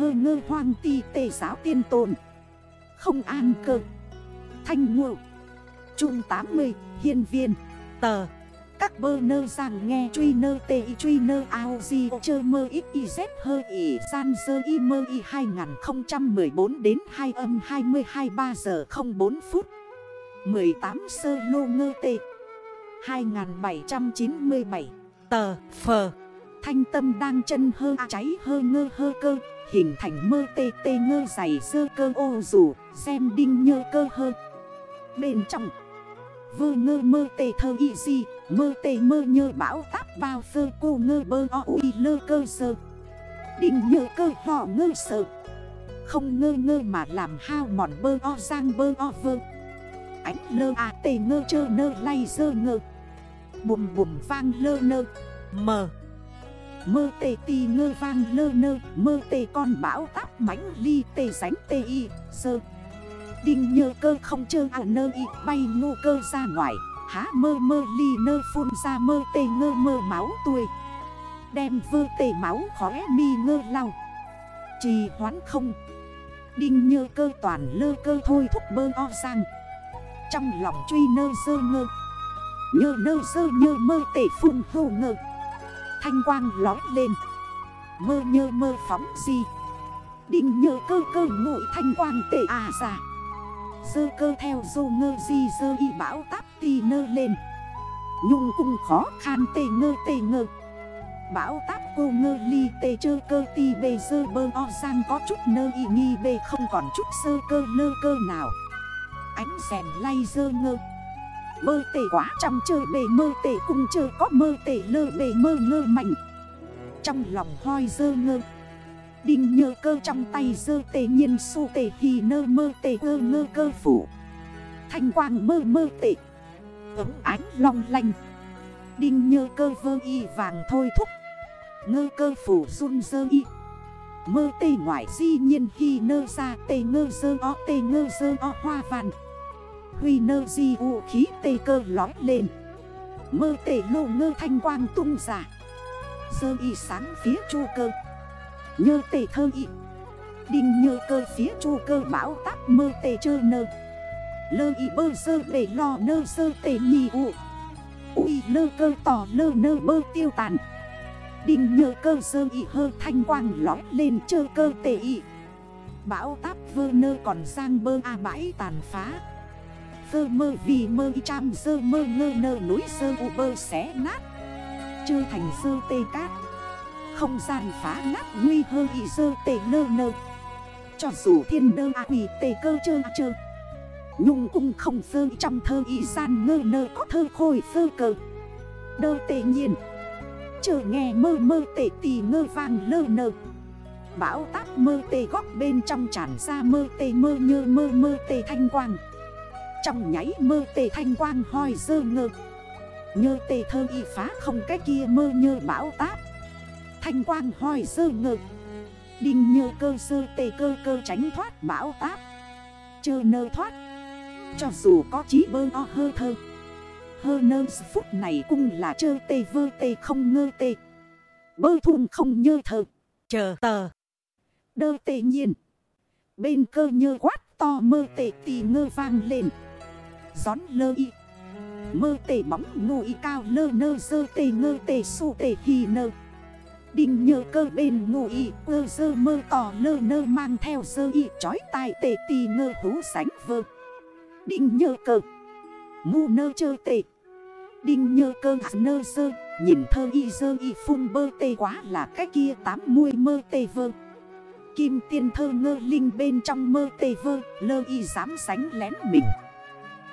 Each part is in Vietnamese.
hơ ngơ hoang ti tề giáo tiên tồn. Không an cơ. Thanh ngộ. Trung 80 Hiên viên. Tờ. Các bơ nơ rằng nghe truy nơ tê y truy nơ ao di chơ mơ ít y dép hơ y san sơ y mơ y 2014 đến 2 âm 22 3 giờ 04 phút. 18 sơ lô ngơ tê. 2797 tờ. Phờ. Thanh tâm đang chân hơ cháy hơ ngơ hơ cơ. Hình thành mơ tê tê ngơ dày sơ cơ ô rủ Xem đinh nhơ cơ hơ. Bên trong, Vơ ngơ mơ tê thơ y di, Mơ tê mơ nhơ bão táp bao phơ cô ngơ bơ o uy lơ cơ sơ. Đinh nhơ cơ họ ngơ sợ Không ngơ ngơ mà làm hao mòn bơ o giang bơ o vơ. Ánh lơ à tê ngơ chơ nơ lay sơ ngơ. Bùm bùm vang lơ nơ. Mờ. Mơ tê ti ngơ vang lơ nơ, Mơ tê con bão táp mãnh ly tê sánh tê y, sơ. Đinh nhơ cơ không chơ à nơ y, bay ngô cơ ra ngoài. Há mơ mơ ly nơ phun ra mơ tê ngơ mơ máu tuổi Đem vơ tê máu khóe mi ngơ lau. Trì hoán không. Đinh nhơ cơ toàn lơ cơ thôi thúc bơ o sang Trong lòng truy nơ dơ ngơ. Nhơ nơ dơ nhơ mơ tê phun hô ngơ. Thanh quang lói lên. Mơ nhơ mơ phóng di. Đinh nhơ cơ cơ ngụy thanh quang tê à ra Dơ cơ theo dô ngơ di dơ y bão táp ti nơ lên. Nhung cung khó khan tê ngơ tê ngơ. Bão táp cô ngơ ly tê chơ cơ ti bê dơ bơ o sang có chút nơ y nghi bê không còn chút sơ cơ lơ cơ nào. Ánh rèn lay dơ ngơ. Mơ tể quá trăm chơi bề mơ tể cung chơi có mơ tể lơ bề mơ ngơ mạnh Trong lòng hoi dơ ngơ. Đinh nhơ cơ trong tay dơ tề nhiên su tề hì nơ mơ tề ơ ngơ cơ phủ. Thanh quang mơ mơ tê. Ấm ánh long lanh. Đinh nhơ cơ vơ y vàng thôi thúc. Ngơ cơ phủ run dơ y. Mơ tê ngoại di nhiên khi nơ ra tê ngơ dơ o tê ngơ dơ o hoa vàng Huy nơ di u khí tê cơ lói lên. Mơ tể lộ ngơ thanh quang tung giả Dơ y sáng phía chu cơ. Nhơ tể thơ y. Đinh nhơ cơ phía chu cơ bão táp mơ tể chơ nơ. Lơ y bơ sơ bể lo nơ sơ tể nhì u Ui lơ cơ tỏ lơ nơ bơ tiêu tàn. Đinh nhơ cơ sơ y hơ thanh quang lói lên chơ cơ tể y. Bão táp vơ nơ còn sang bơ a bãi tàn phá. Vơ mơ vì mơ y trăm sơ mơ ngơ nơ núi sơ u bơ xé nát. Chư thành sơ tê cát. Không gian phá nát nguy hơ y sơ tê lơ nơ. Cho dù thiên đơ a quỷ tê cơ chơ chơ. Nhung cung không sơ trong thơ y san ngơ nơ có thơ khôi sơ cờ. Đơ tê nhiên. Chờ nghe mơ mơ tê tì ngơ vàng lơ nơ. Bão táp mơ tê góc bên trong tràn ra mơ tê mơ nhơ mơ mơ tê thanh quang. Trong nháy mơ tê thanh quang hoi dơ ngơ. Nhơ tê thơ y phá không cái kia mơ nhơ bão táp. Thanh quang hoi dơ ngơ. Đinh nhơ cơ sơ tê cơ cơ tránh thoát bão táp. Chơ nơ thoát. Cho dù có chí bơ o hơ thơ. Hơ nơ phút này cũng là chơ tê vơ tê không ngơ tê. Bơ thun không nhơ thơ. Chờ tờ. Đơ tê nhiên. Bên cơ nhơ quát to mơ tê tì ngơ vang lên Gión lơ y. Mơ tê bóng ngô y cao lơ nơ dơ tê ngơ tê su tê hì nơ. Đinh nhờ cơ bên ngô y, ơ dơ mơ tỏ lơ nơ mang theo dơ y, chói tai tê tì ngơ hú sánh vơ. Đinh nhờ cơ. Ngu nơ chơ tê. Đinh nhơ cơ nơ sơ Nhìn thơ y dơ y phun bơ tê quá là cái kia tám muôi mơ tê vơ. Kim tiên thơ ngơ linh bên trong mơ tê vơ, Lơ y dám sánh lén mình.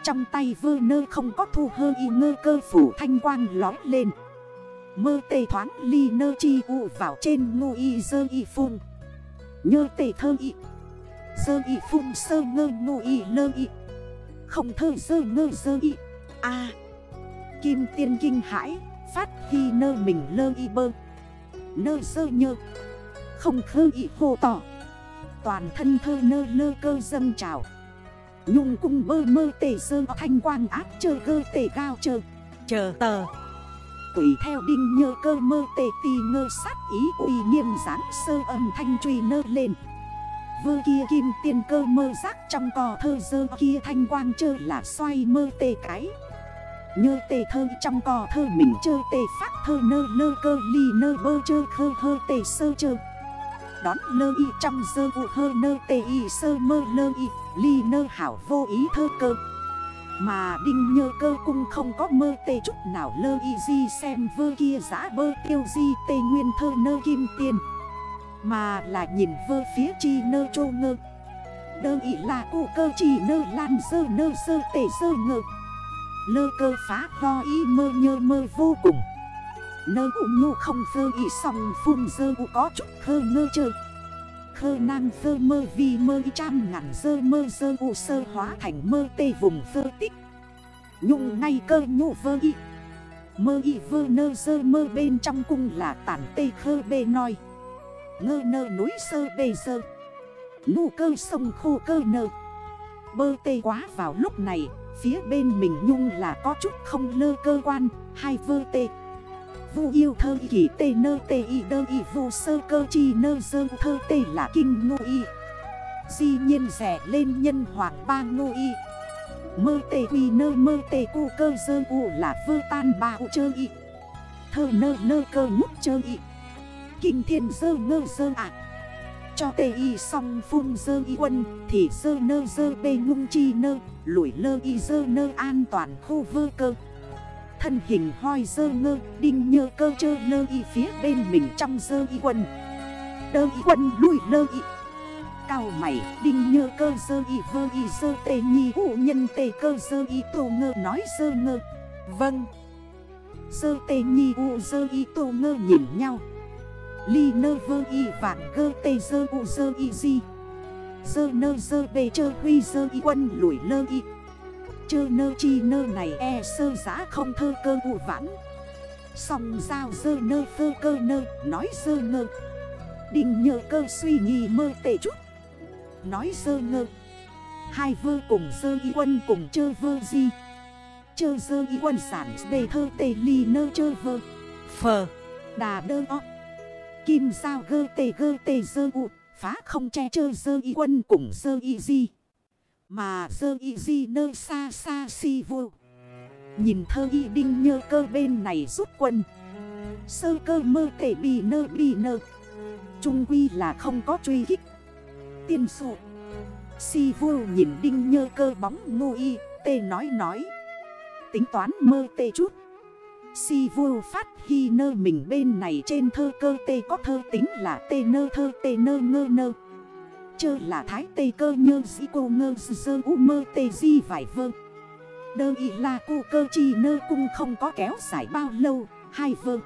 Trong tay vơ nơ không có thu hơ y ngơ cơ phủ thanh quang lói lên. Mơ tê thoáng ly nơ chi u vào trên ngu y dơ y phun. Nhơ tê thơ y. Dơ y phun sơ ngơ ngu y lơ y. Không thơ dơ ngơ dơ y. A. Kim tiên kinh hãi, Phát khi nơ mình lơ y bơ. Nơ dơ nhơ. Không khơ y hô tỏ Toàn thân thơ nơ lơ cơ dâng trào. Nhung cung bơ mơ tể sơ thanh quang áp chơ cơ tể cao chơ. Chờ tờ. Tùy theo đinh nhơ cơ mơ tê tì ngơ sát ý uy nghiêm dáng sơ âm thanh truy nơ lên. Vơ kia kim tiên cơ mơ giác trong cò thơ dơ kia thanh quang chơ là xoay mơ tê cái. Nhơ tê thơ trong cò thơ mình chơ tê phát thơ nơ lơ cơ ly nơ bơ chơ khơ hơ tê sơ chơ. Đón lơ y trong dơ u hơ nơ tê y sơ mơ lơ y ly nơ hảo vô ý thơ cơ. Mà đinh nhơ cơ cung không có mơ tê chút nào lơ y di xem vơ kia giã bơ tiêu di tê nguyên thơ nơ kim tiền. Mà là nhìn vơ phía chi nơ trô ngơ. Đơ y là cụ cơ chỉ nơ lan sơ nơ sơ tê sơ ngơ. Lơ cơ phá lo y mơ nhơ mơ vô cùng. Nơ ụ nhu không phơ y song phun dơ ụ có chút khơ ngơ chơi khơ nang phơ mơ vi mơ trăm ngàn dơ mơ dơ u sơ hóa thành mơ tê vùng phơ tích. Nhung ngay cơ nhụ vơ y. Mơ y vơ nơ dơ mơ bên trong cung là tản tê khơ bê nói Ngơ nơ núi sơ bê dơ. Nụ cơ sông khô cơ nơ. Bơ tê quá vào lúc này, Phía bên mình nhung là có chút không lơ cơ quan, Hai vơ tê. Vu yêu thơ kỳ tê nơ tê y đơ y, vu sơ cơ chi nơ dơ thơ tê là kinh ngô y. Di nhiên rẻ lên nhân hoàng ba ngô y. Mơ tê quy nơ, mơ tê cu cơ dơ u là vơ tan ba u chơ y. Thơ nơ nơ cơ ngút chơ y. Kinh thiên dơ ngơ dơ ạ. Cho tê y xong phun dơ y quân, Thì dơ nơ dơ bê ngung chi nơ, Lủi lơ y dơ nơ an toàn khu vơ cơ. Thân hình hoi dơ ngơ Đinh nhơ cơ chơ lơ y phía bên mình trong dơ y quân Đơ y quân lùi lơ y. Cao mày đinh nhơ cơ dơ y vơ y dơ tê nhi hụ nhân tê cơ dơ y tô ngơ nói dơ ngơ. Vâng. Dơ tê nhi hụ dơ y tô ngơ nhìn nhau. Ly nơ vơ y vạn gơ tê dơ u dơ y di. Dơ nơ dơ bê chơ huy dơ y quân lùi lơ y Chơ nơ chi nơ này e sơ giã không thơ cơ vụ vãn. Xong giao dơ nơ phơ cơ nơ nói dơ ngơ. Định nhờ cơ suy nghĩ mơ tệ chút. Nói dơ ngơ. Hai vơ cùng dơ y quân cùng chơ vơ di. Chơ dơ y quân sản đề thơ tê ly nơ chơ vơ. Phờ. Đà đơ o. Kim sao gơ tê gơ tê dơ u. Phá không che chơ dơ y quân cùng dơ y di mà dơ y di nơi xa xa si vô Nhìn thơ y đinh nhơ cơ bên này rút quân. Sơ cơ mơ tể bì nơ bì nơ. Trung quy là không có truy hích Tiên sụ. Si vô nhìn đinh nhơ cơ bóng ngô y, Tê nói nói. Tính toán mơ tê chút. Si vô phát khi nơ mình bên này trên thơ cơ tê có thơ tính là tê nơ thơ tê nơ ngơ nơ. Chơ là thái tê cơ nhơ dĩ cô ngơ dơ u mơ tê di vải vơ. Đơ ý là cu cơ chi nơ cung không có kéo dài bao lâu, Hai vơ.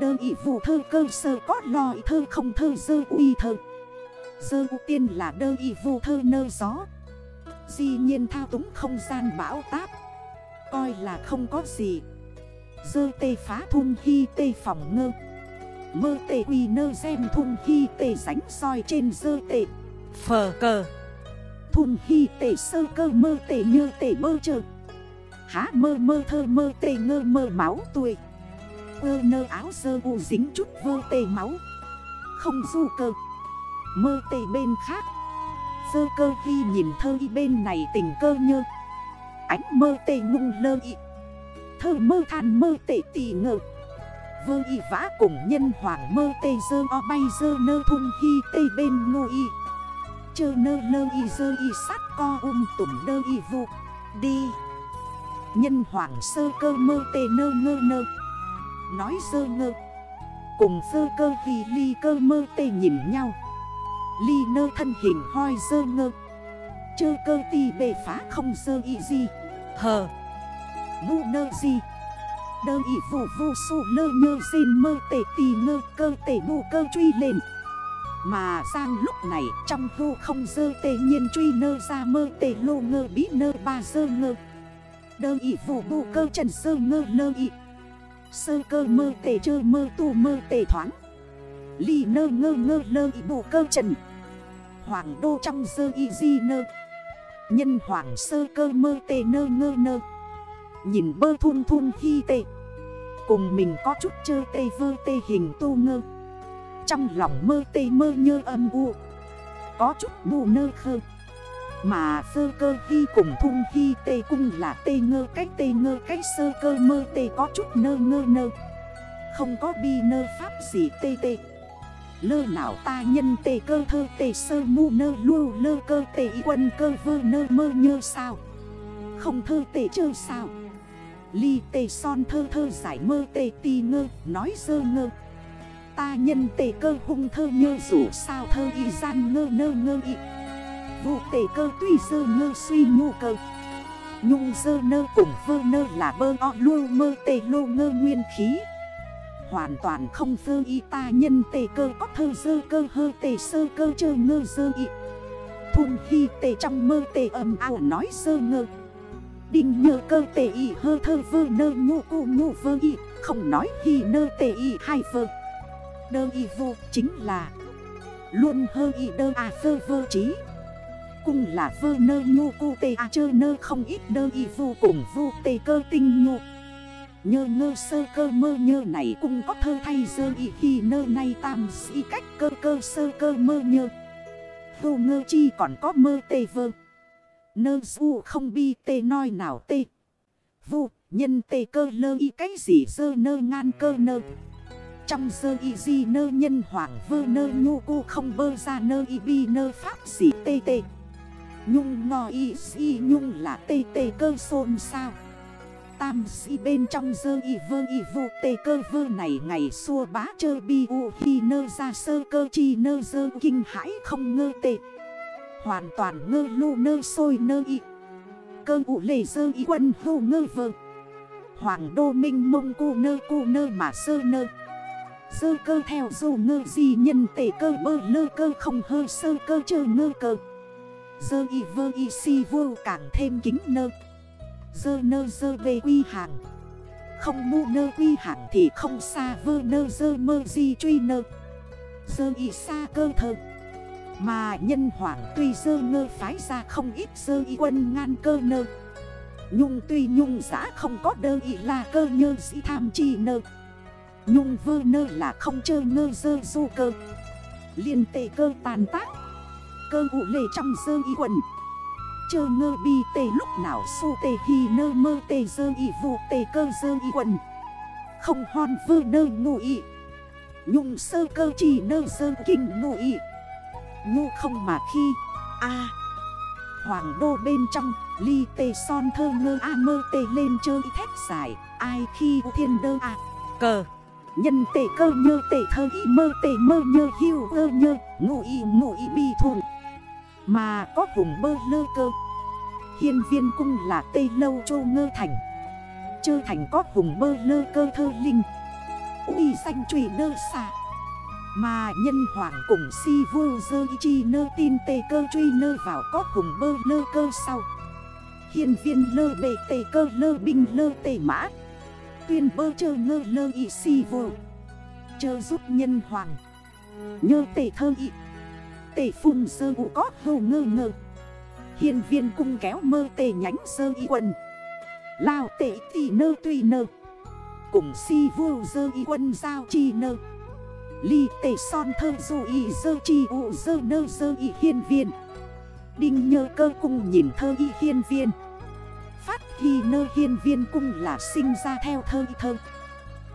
Đơ ý vụ thơ cơ sơ có lòi thơ không thơ dơ uy thơ. Dơ u tiên là đơ ý vụ thơ nơ gió. Di nhiên thao túng không gian bão táp. Coi là không có gì. Dơ tê phá thung hy tê phòng ngơ. Mơ tê uy nơ xem thung hy tê sánh soi trên dơ tê. Phờ cờ. Thùng hi tể sơ cơ mơ tể nhơ tể mơ chơ. Há mơ mơ thơ mơ tể ngơ mơ máu tuổi Ơ nơ áo sơ u dính chút vơ tể máu. Không du cơ. Mơ tể bên khác. Sơ cơ khi nhìn thơ y bên này tình cơ nhơ. Ánh mơ tể ngung lơ y. Thơ mơ than mơ tể tỉ ngờ Vơ y vã cùng nhân hoàng mơ tê dơ o bay dơ nơ thung hi tê bên ngô y. Chơ nơ lơ y dơ y sát co um tùm đơ y vụ Đi. Nhân hoàng sơ cơ mơ tê nơ ngơ nơ. Nói sơ ngơ. Cùng sơ cơ vì ly cơ mơ tê nhìn nhau. Ly nơ thân hình hoi sơ ngơ. Chơ cơ ti bề phá không sơ y gì Hờ. Ngu nơ gì Đơ y vụ vu su lơ nhơ xin mơ tê tì ngơ cơ tê bù cơ truy lên mà Giang lúc này trong hô không dơ tê nhiên truy nơ ra mơ tê lô ngơ bí nơ ba dơ ngơ. Đơ ị vụ bù cơ trần sơ ngơ nơ ị Sơ cơ mơ tê chơ mơ tu mơ tê thoáng. Ly nơ ngơ ngơ nơ ị bù cơ trần. Hoàng đô trong dơ y di nơ. Nhân hoàng sơ cơ mơ tê nơ ngơ nơ. Nhìn bơ thun thun khi tê. Cùng mình có chút chơ tê vơ tê hình tu ngơ. Trong lòng mơ tê mơ nhơ âm u. Có chút bù nơ khơ. Mà sơ cơ hy cùng thung hy tê cung là tê ngơ cách tê ngơ cách sơ cơ mơ tê có chút nơ ngơ nơ. Không có bi nơ pháp gì tê tê. Lơ nào ta nhân tê cơ thơ tê sơ mu nơ lưu lơ cơ tê quân cơ vơ nơ mơ nhơ sao. Không thơ tê chơ sao. Ly tê son thơ thơ giải mơ tê ti ngơ, nói sơ ngơ. Ta nhân tề cơ hung thơ nhơ rủ sao thơ y gian ngơ nơ ngơ y. Vụ tề cơ tuy sơ ngơ suy nhu cơ. Nhung sơ nơ cùng vơ nơ là bơ o lô mơ tề lô ngơ nguyên khí. Hoàn toàn không sơ y ta nhân tề cơ có thơ sơ cơ hơ tề sơ cơ chơ ngơ sơ y. Thun khi tề trong mơ tề ầm ảo nói sơ ngơ. Đinh nhờ cơ tề y hơ thơ vơ nơ nhu cu nhu vơ y. Không nói hi nơ tề y hai vơ. Đơ y vô chính là Luôn hơ y đơ à phơ vơ trí Cung là vơ nơ nhu cô tê à chơ nơ không ít đơ y vô cùng vô tê cơ tinh nhu. Nhơ ngơ sơ cơ mơ nhơ này cũng có thơ thay dơ y khi nơ nay tam sĩ cách cơ cơ sơ cơ mơ nhơ. Vô ngơ chi còn có mơ tê vơ. Nơ du không bi tê nói nào tê. Vô nhân tê cơ lơ y cái gì dơ nơ ngan cơ nơ. Trong dơ y di nơ nhân hoàng vơ nơ nhu cu không bơ ra nơ y bi nơ pháp xỉ tê tê Nhung ngò y si nhung là tê tê cơ xôn sao Tam si bên trong dơ y vơ y vô tê cơ vơ này ngày xua bá chơ bi u hi nơ ra sơ cơ chi nơ dơ kinh hãi không ngơ tê. Hoàn toàn ngơ lu nơ sôi nơ y. Cơ ụ lề dơ y quân hô ngơ vơ. Hoàng đô minh mông cu nơ cu nơ mà sơ nơ. Dơ cơ theo dù ngơ gì nhân tể cơ bơ lơ cơ không hơ sơ cơ chơ ngơ cơ. Dơ y vơ y si vô càng thêm kính nơ. Dơ nơ dơ về quy hàng. Không mu nơ quy hàng thì không xa vơ nơ dơ mơ di truy nơ. Dơ y xa cơ thơ. Mà nhân hoàng tuy dơ ngơ phái ra không ít dơ y quân ngan cơ nơ. Nhung tuy nhung giã không có đơ y là cơ nhơ sĩ tham chi nơ. Nhung vơ nơ là không chơi ngơ dơ du cơ. Liên tệ cơ tàn tác. Cơ ụ lề trong dơ y quần. Chơ ngơ bi tê lúc nào su tê hi nơ mơ tê dơ y vụ tê cơ dơ y quần. Không hòn vơ nơ ngụ y. Nhung sơ cơ chỉ nơ dơ kinh ngụ y. Ngu không mà khi, a. Hoàng đô bên trong, Ly tê son thơ ngơ a mơ tê lên chơi thét dài, Ai khi thiên đơ a. Cờ. Nhân tệ cơ nhơ tệ thơ y mơ tệ mơ nhơ hiu ơ nhơ, Ngụ y ngụ y bi thùn Mà có vùng bơ lơ cơ. Hiên viên cung là tê lâu chô ngơ thành. Chơ thành có vùng bơ lơ cơ thơ linh. Uy xanh trùy nơ xà Mà nhân hoàng cùng si vô dơ y chi nơ tin tê cơ truy nơ vào có vùng bơ lơ cơ sau. Hiên viên lơ bề tê cơ lơ binh lơ tê mã. Tuyên bơ chơ ngơ lơ y si vô Chơ giúp nhân hoàng. Nhơ tể thơ y. Tể phùng sơ vụ có hầu ngơ ngơ. Hiền viên cung kéo mơ tể nhánh sơ y quần. Lao tể tỷ nơ tùy nơ. Cùng si vô dơ y quân giao chi nơ. Ly tể son thơ dù y dơ chi ụ dơ nơ dơ y hiên viên. Đinh nhơ cơ cung nhìn thơ y hiên viên. Phát hi nơ hiên viên cung là sinh ra theo thơ y thơ.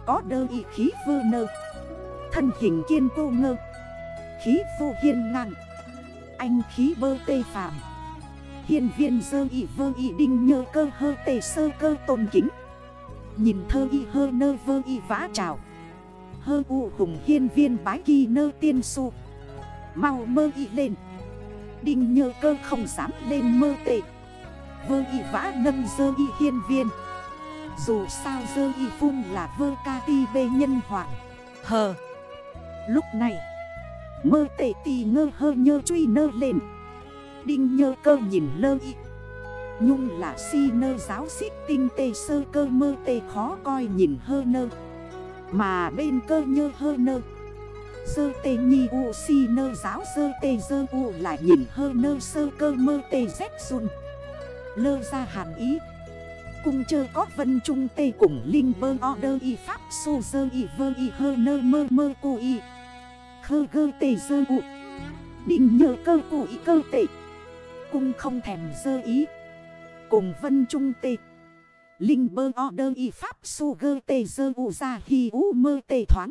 Có đơ y khí vơ nơ. Thân hình kiên cô ngơ. Khí vô hiên ngang. Anh khí bơ tê phàm. Hiên viên dơ y vơ y đinh nhơ cơ hơ tê sơ cơ tôn kính. Nhìn thơ y hơ nơ vơ y vã trào. Hơ u hùng hiên viên bái kỳ nơ tiên su. Mau mơ y lên. Đinh nhơ cơ không dám lên mơ tệ Vơ y vã nâng dơ y hiên viên. Dù sao dơ y phun là vơ ca ti bê nhân hoàng. Hờ. Lúc này, Mơ tệ tì ngơ hơ nhơ truy nơ lên. Đinh nhơ cơ nhìn lơ y. Nhung là si nơ giáo xích tinh tê sơ cơ mơ tê khó coi nhìn hơ nơ. Mà bên cơ nhơ hơ nơ. Sơ tê nhi u si nơ giáo sơ tê sơ u lại nhìn hơ nơ sơ cơ mơ tê rét run. Lơ ra hàn ý. Cung chơ có vân trung tê cùng linh bơ o đơ y pháp su dơ y vơ y hơ nơ mơ mơ cu y. Khơ gơ tê dơ u. Định nhờ cơ cụ y cơ tệ Cung không thèm dơ ý. Cùng vân trung tê. Linh bơ o đơ y pháp su gơ tê dơ u ra hi u mơ tê thoáng.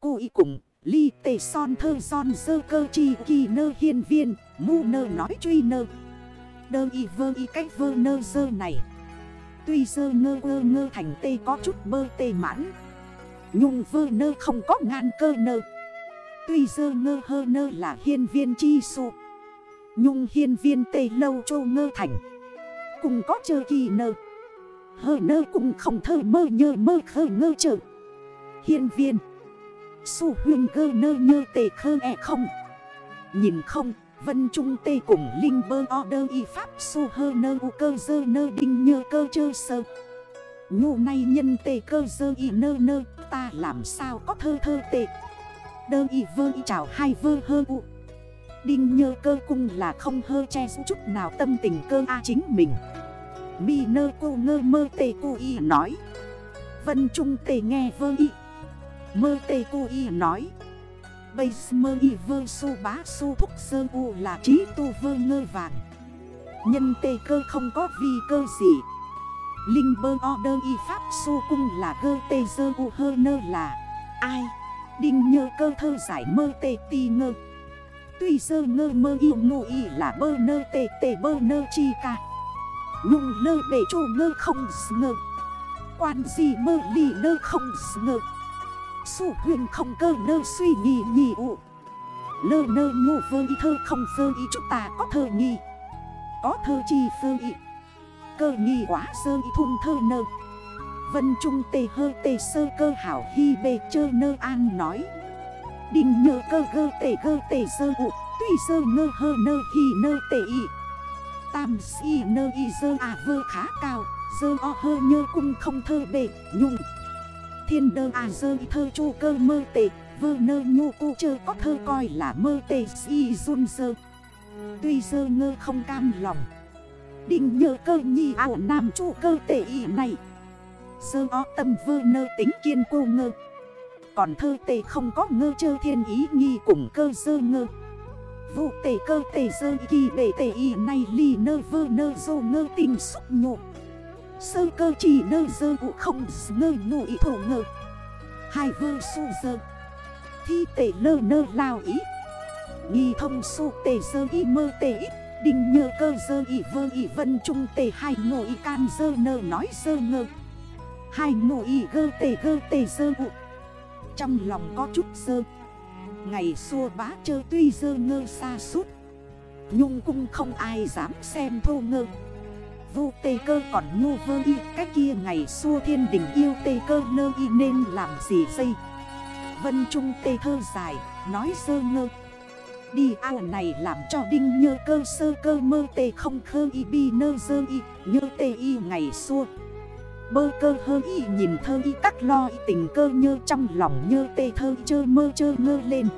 Cụ y cùng ly tê son thơ son dơ cơ chi kỳ nơ hiên viên, Mu nơ nói truy nơ. Đơ y vơ y cách vơ nơ dơ này. Tuy dơ ngơ ngơ ngơ thành tê có chút bơ tê mãn. Nhung vơ nơ không có ngàn cơ nơ. Tuy dơ ngơ hơ nơ là hiên viên chi sụ Nhung hiên viên tê lâu trô ngơ thành. Cùng có chơ kỳ nơ. Hơ nơ cũng không thơ mơ nhơ mơ khơ ngơ chơ. Hiên viên. Su huyền gơ nơ nhơ tê khơ e không. Nhìn không. Vân Trung Tê cùng Linh Bơ O Đơ Y Pháp Su Hơ Nơ U Cơ Dơ Nơ Đinh Nhơ Cơ Chơ Sơ. Nhu nay nhân tê cơ dơ y nơ nơ, Ta làm sao có thơ thơ tê Đơ y vơ y chào hai vơ hơ u. Đinh nhơ cơ cung là không hơ che chút nào tâm tình cơ a chính mình. Mi nơ cô ngơ mơ tê cô y nói. Vân Trung tê nghe vơ y. Mơ tê cô y nói. Bây mơ y vơ su bá su thúc sơ u là trí tu vơ ngơ vàng. Nhân tê cơ không có vi cơ gì. Linh bơ o đơ y pháp su cung là gơ tê dơ u hơ nơ là Ai? Đinh nhơ cơ thơ giải mơ tê ti ngơ. Tuy sơ ngơ mơ yêu ngụ y là bơ nơ tê tê bơ nơ chi ca. Nhung lơ bể chủ ngơ không ngơ. Quan gì mơ lì nơ không ngơ. Su huyền không cơ nơ suy nhì nhì ụ. Lơ nơ ngô vơ y thơ không vơ y chúng ta có thơ nghi. Có thơ chi vơ y. Cơ nghi quá sơ y thun thơ nơ. Vân trung tê hơ tê sơ cơ hảo hi bê chơ nơ an nói. Đình nhờ cơ gơ tê gơ tê sơ ụ, Tuy sơ ngơ hơ nơ hi nơ tê y. Tam si nơ y sơ à vơ khá cao, Sơ o hơ nhơ cung không thơ bề, nhung Thiên đơ à dơ thơ chu cơ mơ tệ, Vơ nơ nhu cu chơ có thơ coi là mơ tệ, si run sơ. Tuy sơ ngơ không cam lòng, Định nhờ cơ nhi à ảo nam chủ cơ tệ ý này. Sơ o tâm vơ nơ tính kiên cô ngơ, Còn thơ tệ không có ngơ chơ thiên ý nghi cùng cơ sơ ngơ. Vụ tệ cơ tệ sơ kỳ bể tệ ý này ly nơ vơ nơ dô ngơ tình xúc nhộ Sơ cơ chỉ nơ dơ vụ không ngơ ngụ ý thổ ngơ. Hai vơ su dơ. Thi tệ lơ nơ lao ý. Nghi thông su tệ dơ y mơ tệ ít. Đình nhơ cơ dơ y vơ y vân trung tề hai ngộ y can dơ nơ nói dơ ngơ. Hai ngộ y gơ tề gơ tề dơ ụ Trong lòng có chút dơ. Ngày xua bá chơ tuy dơ ngơ xa suốt. Nhung cung không ai dám xem thô ngơ. Vô tê cơ còn nhu vơ y, Cái kia ngày xua thiên đình yêu tê cơ lơ y nên làm gì dây? Vân trung tê thơ dài, Nói sơ ngơ. Đi ao này làm cho đinh nhơ cơ sơ cơ mơ tê không khơ y, bi nơ dơ y, Nhơ tê y ngày xua. Bơ cơ hơ y nhìn thơ y các lo y, tình cơ nhơ trong lòng nhơ tê thơ chơ mơ, chơ ngơ lên.